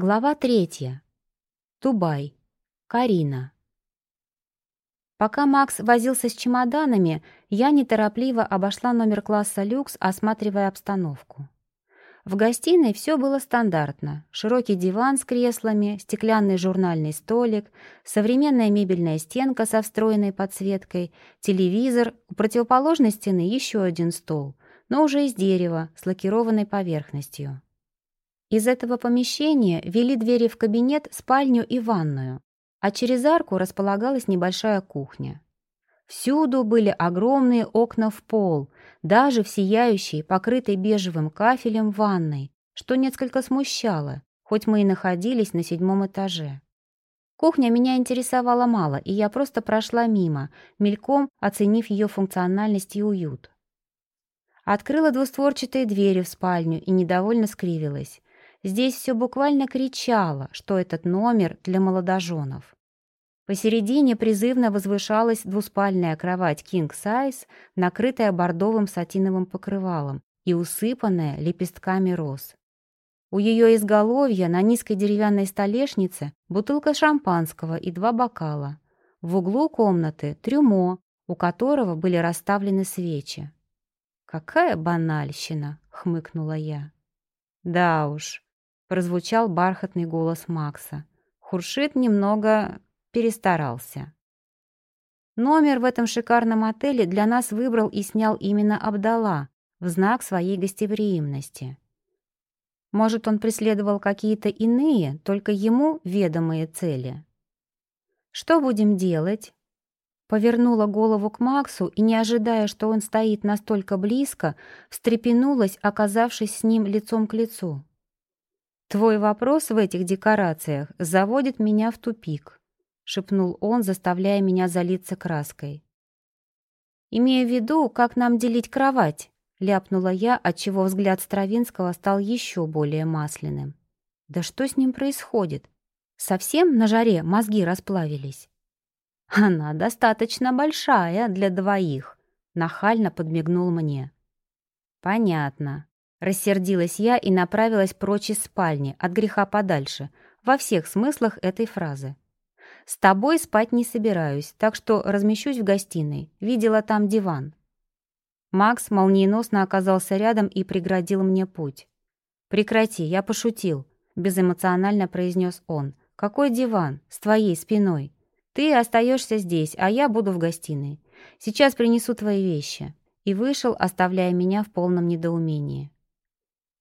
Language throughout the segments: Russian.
Глава третья. Тубай. Карина. Пока Макс возился с чемоданами, я неторопливо обошла номер класса люкс, осматривая обстановку. В гостиной все было стандартно. Широкий диван с креслами, стеклянный журнальный столик, современная мебельная стенка со встроенной подсветкой, телевизор, у противоположной стены еще один стол, но уже из дерева, с лакированной поверхностью. Из этого помещения вели двери в кабинет, спальню и ванную, а через арку располагалась небольшая кухня. Всюду были огромные окна в пол, даже в сияющей, покрытой бежевым кафелем ванной, что несколько смущало, хоть мы и находились на седьмом этаже. Кухня меня интересовала мало, и я просто прошла мимо, мельком оценив ее функциональность и уют. Открыла двустворчатые двери в спальню и недовольно скривилась. Здесь все буквально кричало, что этот номер для молодоженов. Посередине призывно возвышалась двуспальная кровать King Size, накрытая бордовым сатиновым покрывалом и усыпанная лепестками роз. У ее изголовья на низкой деревянной столешнице бутылка шампанского и два бокала. В углу комнаты трюмо, у которого были расставлены свечи. «Какая банальщина!» — хмыкнула я. «Да уж, прозвучал бархатный голос Макса. Хуршит немного перестарался. Номер в этом шикарном отеле для нас выбрал и снял именно Абдала в знак своей гостеприимности. Может, он преследовал какие-то иные, только ему ведомые цели. «Что будем делать?» Повернула голову к Максу и, не ожидая, что он стоит настолько близко, встрепенулась, оказавшись с ним лицом к лицу. «Твой вопрос в этих декорациях заводит меня в тупик», — шепнул он, заставляя меня залиться краской. «Имея в виду, как нам делить кровать», — ляпнула я, отчего взгляд Стравинского стал еще более масляным. «Да что с ним происходит? Совсем на жаре мозги расплавились?» «Она достаточно большая для двоих», — нахально подмигнул мне. «Понятно», Рассердилась я и направилась прочь из спальни, от греха подальше, во всех смыслах этой фразы. «С тобой спать не собираюсь, так что размещусь в гостиной. Видела там диван». Макс молниеносно оказался рядом и преградил мне путь. «Прекрати, я пошутил», — безэмоционально произнес он. «Какой диван? С твоей спиной. Ты остаешься здесь, а я буду в гостиной. Сейчас принесу твои вещи». И вышел, оставляя меня в полном недоумении.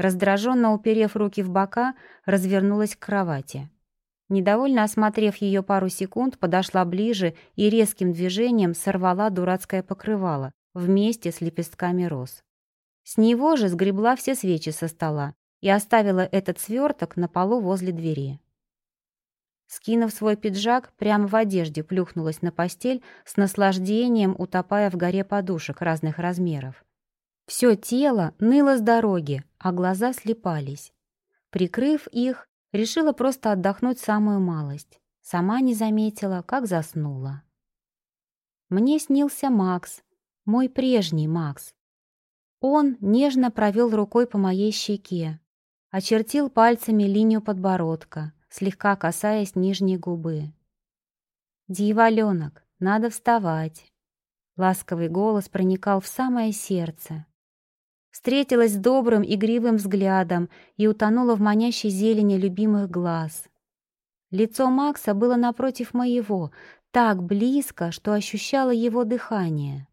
Раздраженно уперев руки в бока, развернулась к кровати. Недовольно осмотрев ее пару секунд, подошла ближе и резким движением сорвала дурацкое покрывало вместе с лепестками роз. С него же сгребла все свечи со стола и оставила этот сверток на полу возле двери. Скинув свой пиджак, прямо в одежде плюхнулась на постель с наслаждением, утопая в горе подушек разных размеров. Все тело ныло с дороги, а глаза слепались. Прикрыв их, решила просто отдохнуть самую малость. Сама не заметила, как заснула. Мне снился Макс, мой прежний Макс. Он нежно провел рукой по моей щеке, очертил пальцами линию подбородка, слегка касаясь нижней губы. «Дьяволенок, надо вставать!» Ласковый голос проникал в самое сердце, встретилась с добрым, игривым взглядом и утонула в манящей зелени любимых глаз. Лицо Макса было напротив моего, так близко, что ощущала его дыхание.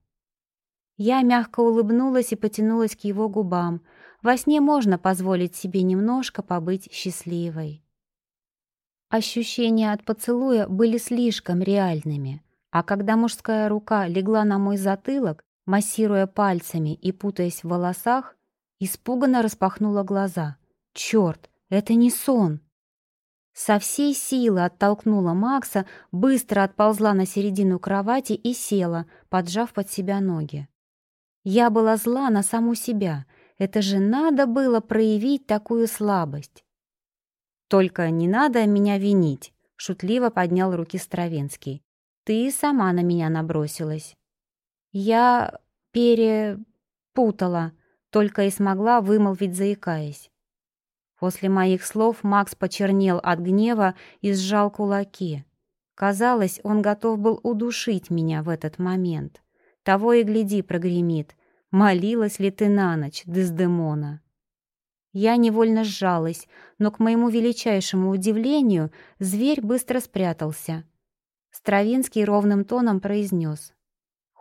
Я мягко улыбнулась и потянулась к его губам. Во сне можно позволить себе немножко побыть счастливой. Ощущения от поцелуя были слишком реальными, а когда мужская рука легла на мой затылок, массируя пальцами и путаясь в волосах, испуганно распахнула глаза. «Черт, это не сон!» Со всей силы оттолкнула Макса, быстро отползла на середину кровати и села, поджав под себя ноги. Я была зла на саму себя. Это же надо было проявить такую слабость. «Только не надо меня винить», — шутливо поднял руки Стравинский. «Ты сама на меня набросилась». «Я перепутала», — только и смогла вымолвить, заикаясь. После моих слов Макс почернел от гнева и сжал кулаки. Казалось, он готов был удушить меня в этот момент. Того и гляди прогремит. Молилась ли ты на ночь, Дездемона? Я невольно сжалась, но, к моему величайшему удивлению, зверь быстро спрятался. Стравинский ровным тоном произнес.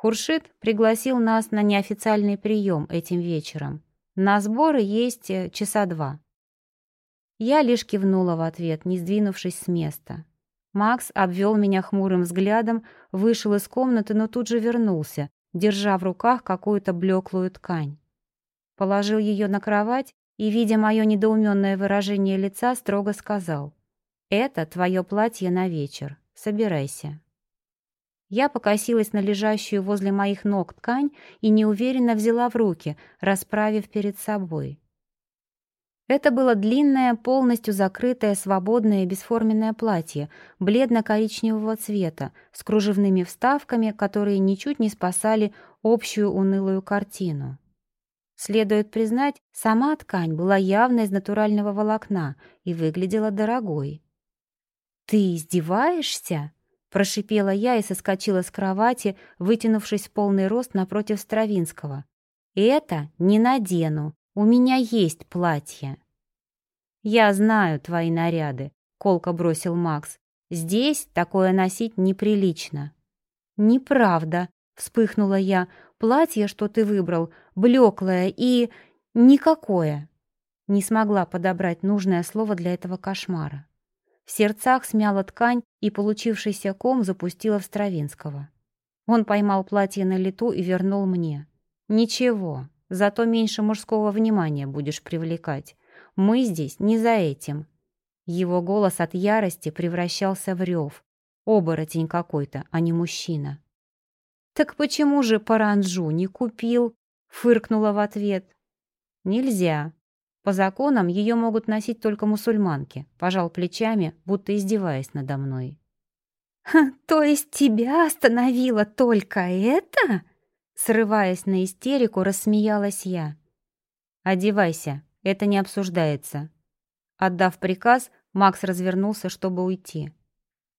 Хуршит пригласил нас на неофициальный прием этим вечером. На сборы есть э, часа два. Я лишь кивнула в ответ, не сдвинувшись с места. Макс обвел меня хмурым взглядом, вышел из комнаты, но тут же вернулся, держа в руках какую-то блеклую ткань. Положил ее на кровать и, видя мое недоуменное выражение лица, строго сказал. «Это твое платье на вечер. Собирайся». Я покосилась на лежащую возле моих ног ткань и неуверенно взяла в руки, расправив перед собой. Это было длинное, полностью закрытое, свободное бесформенное платье, бледно-коричневого цвета, с кружевными вставками, которые ничуть не спасали общую унылую картину. Следует признать, сама ткань была явно из натурального волокна и выглядела дорогой. «Ты издеваешься?» — прошипела я и соскочила с кровати, вытянувшись в полный рост напротив Стравинского. «Это не надену. У меня есть платье». «Я знаю твои наряды», — колко бросил Макс. «Здесь такое носить неприлично». «Неправда», — вспыхнула я. «Платье, что ты выбрал, блеклое и... никакое». Не смогла подобрать нужное слово для этого кошмара. В сердцах смяла ткань и получившийся ком запустила в Стравинского. Он поймал платье на лету и вернул мне. «Ничего, зато меньше мужского внимания будешь привлекать. Мы здесь не за этим». Его голос от ярости превращался в рев. Оборотень какой-то, а не мужчина. «Так почему же паранджу не купил?» — фыркнула в ответ. «Нельзя. По законам ее могут носить только мусульманки, пожал плечами, будто издеваясь надо мной. «То есть тебя остановило только это?» Срываясь на истерику, рассмеялась я. «Одевайся, это не обсуждается». Отдав приказ, Макс развернулся, чтобы уйти.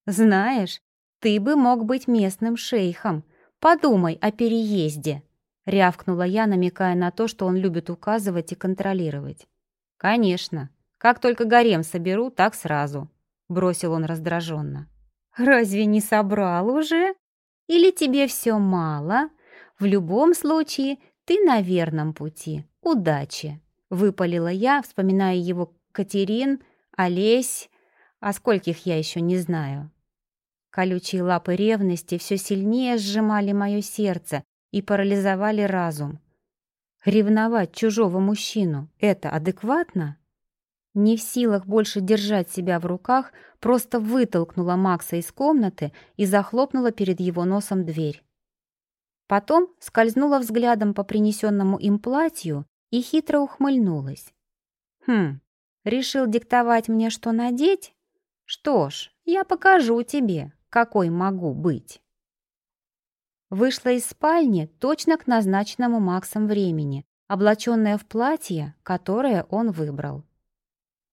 «Знаешь, ты бы мог быть местным шейхом. Подумай о переезде», — рявкнула я, намекая на то, что он любит указывать и контролировать. «Конечно. Как только гарем соберу, так сразу», — бросил он раздраженно. «Разве не собрал уже? Или тебе все мало? В любом случае, ты на верном пути. Удачи!» — выпалила я, вспоминая его Катерин, Олесь, а скольких я еще не знаю. Колючие лапы ревности все сильнее сжимали мое сердце и парализовали разум. Ревновать чужого мужчину — это адекватно? Не в силах больше держать себя в руках, просто вытолкнула Макса из комнаты и захлопнула перед его носом дверь. Потом скользнула взглядом по принесенному им платью и хитро ухмыльнулась. «Хм, решил диктовать мне, что надеть? Что ж, я покажу тебе, какой могу быть». Вышла из спальни точно к назначенному Максом времени, облаченная в платье, которое он выбрал.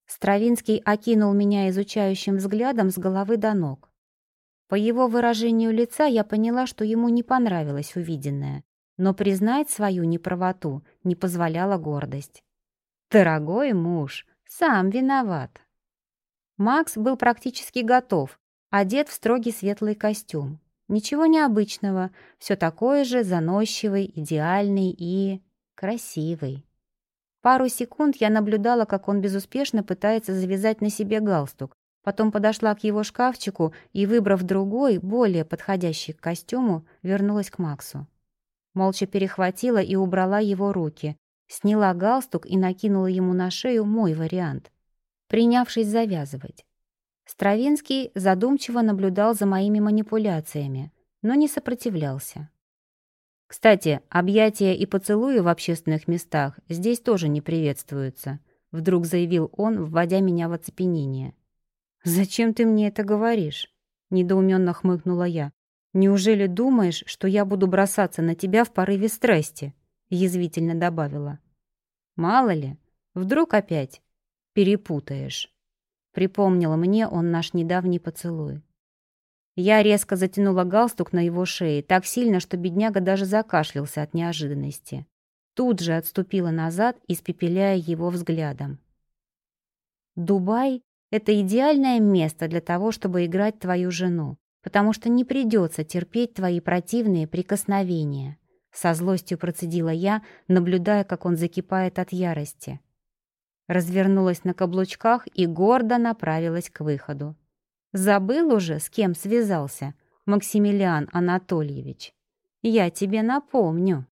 Стравинский окинул меня изучающим взглядом с головы до ног. По его выражению лица я поняла, что ему не понравилось увиденное, но признать свою неправоту не позволяла гордость. «Дорогой муж, сам виноват». Макс был практически готов, одет в строгий светлый костюм. Ничего необычного, все такой же заносчивый, идеальный и... красивый. Пару секунд я наблюдала, как он безуспешно пытается завязать на себе галстук, потом подошла к его шкафчику и, выбрав другой, более подходящий к костюму, вернулась к Максу. Молча перехватила и убрала его руки, сняла галстук и накинула ему на шею мой вариант, принявшись завязывать. Стравинский задумчиво наблюдал за моими манипуляциями, но не сопротивлялся. «Кстати, объятия и поцелуи в общественных местах здесь тоже не приветствуются», вдруг заявил он, вводя меня в оцепенение. «Зачем ты мне это говоришь?» недоуменно хмыкнула я. «Неужели думаешь, что я буду бросаться на тебя в порыве страсти?» язвительно добавила. «Мало ли, вдруг опять перепутаешь. Припомнил мне он наш недавний поцелуй. Я резко затянула галстук на его шее так сильно, что бедняга даже закашлялся от неожиданности. Тут же отступила назад, испепеляя его взглядом. «Дубай — это идеальное место для того, чтобы играть твою жену, потому что не придется терпеть твои противные прикосновения», со злостью процедила я, наблюдая, как он закипает от ярости. Развернулась на каблучках и гордо направилась к выходу. Забыл уже, с кем связался, Максимилиан Анатольевич? Я тебе напомню.